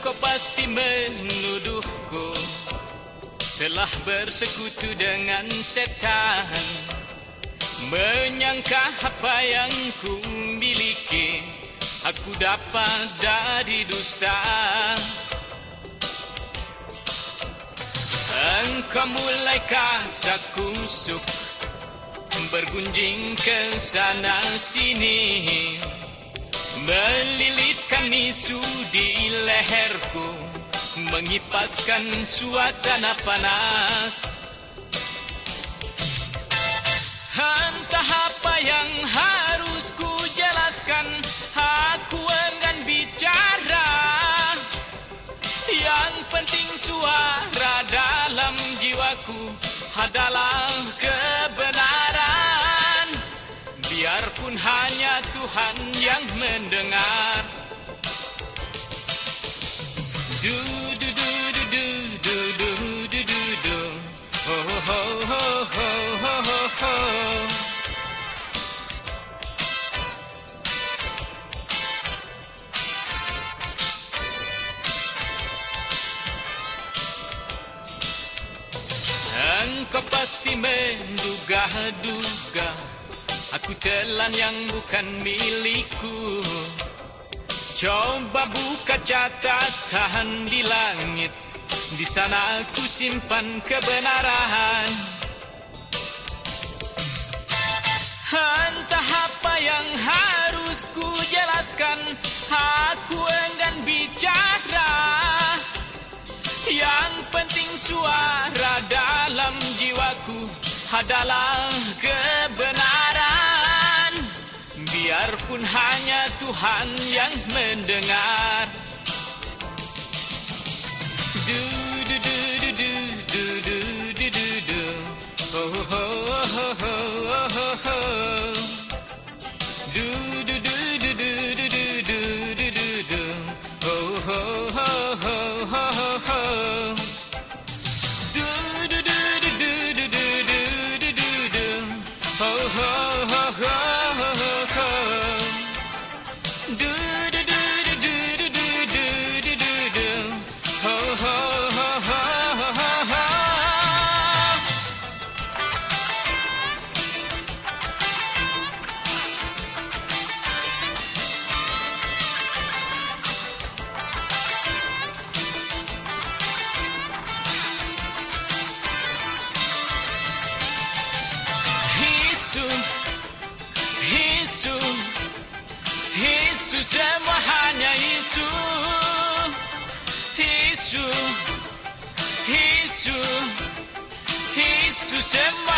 pasti menuduhku. Telah bersekutu dengan setan. Menyangka apa yang ku miliki Aku dapat dari dusta. Engkau mulai kasak kusuk Bergunjing ke sana sini Melilitkan isu di leherku mengipaskan suasana panas. Entah apa yang harus ku jelaskan Aku enggan bicara. Yang penting suara dalam jiwaku adalah kebenaran. Biarpun hanya Tuhan yang mendengar Engkau pasti menduga-duga Aku telan yang bukan milikku Coba buka catatan di langit. Di sana aku simpan kebenaran. Entah apa yang harus ku jelaskan Aku enggan bicara. Yang penting suara dalam jiwaku adalah kebenaran Biarpun hanya Tuhan yang mendengar. Du du du du du du du du du du. Ho ho ho ho Du du du du semua hanya isu Isu, Isu, Isu semua